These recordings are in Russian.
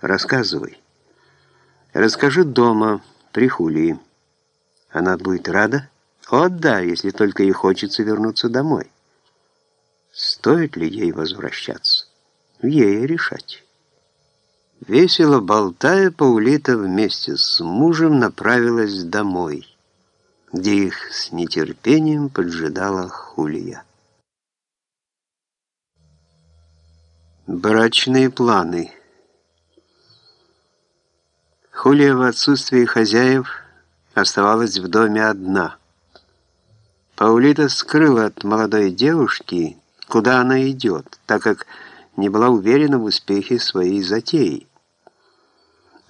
Рассказывай. Расскажи дома, при Хулии. Она будет рада? О, да, если только ей хочется вернуться домой. Стоит ли ей возвращаться? Ей решать. Весело болтая, Паулита вместе с мужем направилась домой, где их с нетерпением поджидала Хулия. Брачные планы Хулия в отсутствии хозяев оставалась в доме одна. Паулита скрыла от молодой девушки, куда она идет, так как не была уверена в успехе своей затеи.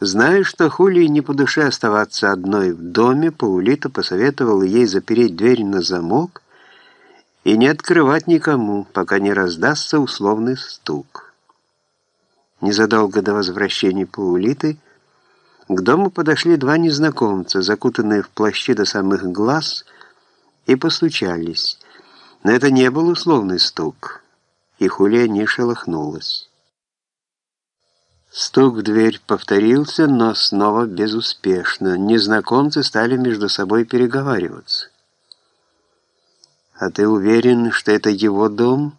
Зная, что Хулии не по душе оставаться одной в доме, Паулита посоветовала ей запереть дверь на замок и не открывать никому, пока не раздастся условный стук. Незадолго до возвращения Паулиты к дому подошли два незнакомца, закутанные в плащи до самых глаз, и постучались. Но это не был условный стук и Хулия не шелохнулась. Стук в дверь повторился, но снова безуспешно. Незнакомцы стали между собой переговариваться. «А ты уверен, что это его дом?»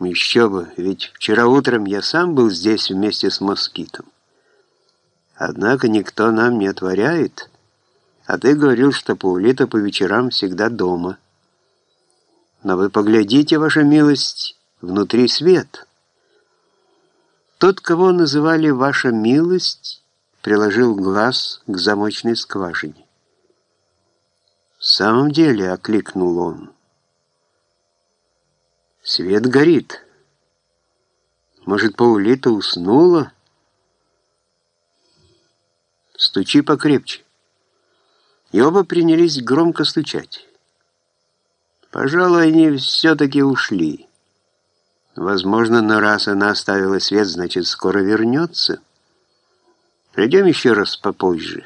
«Еще бы, ведь вчера утром я сам был здесь вместе с москитом. Однако никто нам не отворяет, а ты говорил, что Паулита по вечерам всегда дома. Но вы поглядите, ваша милость, внутри свет. Тот, кого называли «Ваша милость», приложил глаз к замочной скважине. «В самом деле», — окликнул он, — «свет горит. Может, Паулита уснула?» «Стучи покрепче». И оба принялись громко стучать. Пожалуй, они все-таки ушли. Возможно, но раз она оставила свет, значит, скоро вернется. Придем еще раз попозже.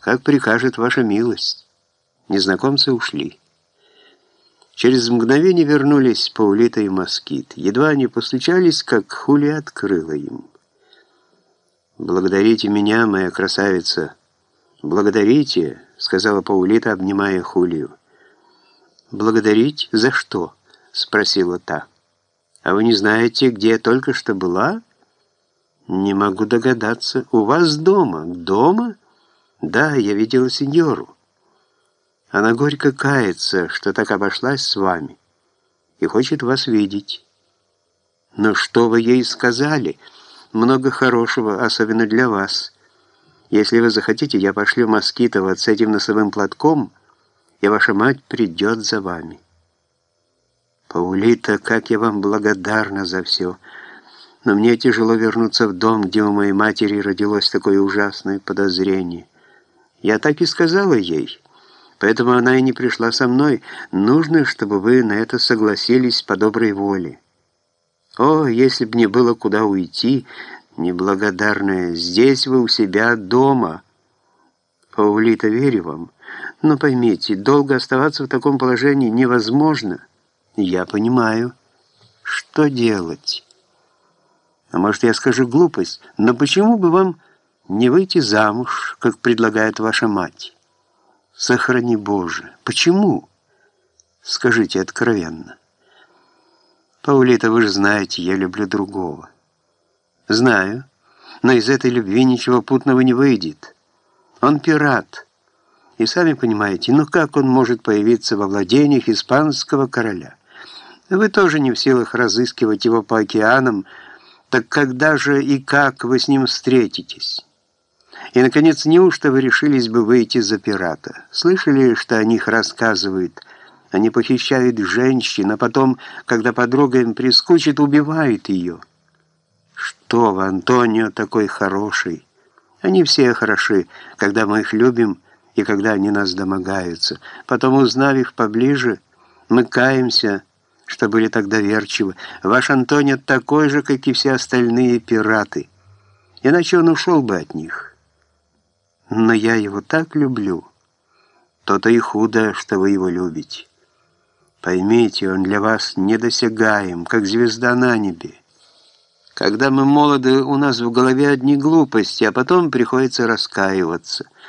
Как прикажет ваша милость. Незнакомцы ушли. Через мгновение вернулись Паулита и Москит. Едва они постучались, как Хулия открыла им. «Благодарите меня, моя красавица!» «Благодарите!» — сказала Паулита, обнимая Хулию. «Благодарить за что?» — спросила та. А вы не знаете, где я только что была? Не могу догадаться. У вас дома? Дома? Да, я видела сеньору. Она горько кается, что так обошлась с вами, и хочет вас видеть. Но что вы ей сказали? Много хорошего, особенно для вас. Если вы захотите, я пошлю Москитова с этим носовым платком, и ваша мать придет за вами». «Паулита, как я вам благодарна за все. Но мне тяжело вернуться в дом, где у моей матери родилось такое ужасное подозрение. Я так и сказала ей, поэтому она и не пришла со мной. Нужно, чтобы вы на это согласились по доброй воле. О, если б мне было куда уйти, неблагодарная, здесь вы у себя дома. Паулита, верю вам, но поймите, долго оставаться в таком положении невозможно». Я понимаю. Что делать? А может, я скажу глупость, но почему бы вам не выйти замуж, как предлагает ваша мать? Сохрани Боже. Почему? Скажите откровенно. Паулита, вы же знаете, я люблю другого. Знаю, но из этой любви ничего путного не выйдет. Он пират. И сами понимаете, ну как он может появиться во владениях испанского короля? Вы тоже не в силах разыскивать его по океанам, так когда же и как вы с ним встретитесь? И, наконец, неужто вы решились бы выйти за пирата? Слышали, что о них рассказывают? Они похищают женщин, а потом, когда подруга им прискучит, убивают ее. Что вы, Антонио, такой хороший? Они все хороши, когда мы их любим и когда они нас домогаются. Потом, узнав их поближе, мы каемся, что были так доверчивы. Ваш Антонио такой же, как и все остальные пираты. Иначе он ушел бы от них. Но я его так люблю. То-то и худо, что вы его любите. Поймите, он для вас недосягаем, как звезда на небе. Когда мы молоды, у нас в голове одни глупости, а потом приходится раскаиваться.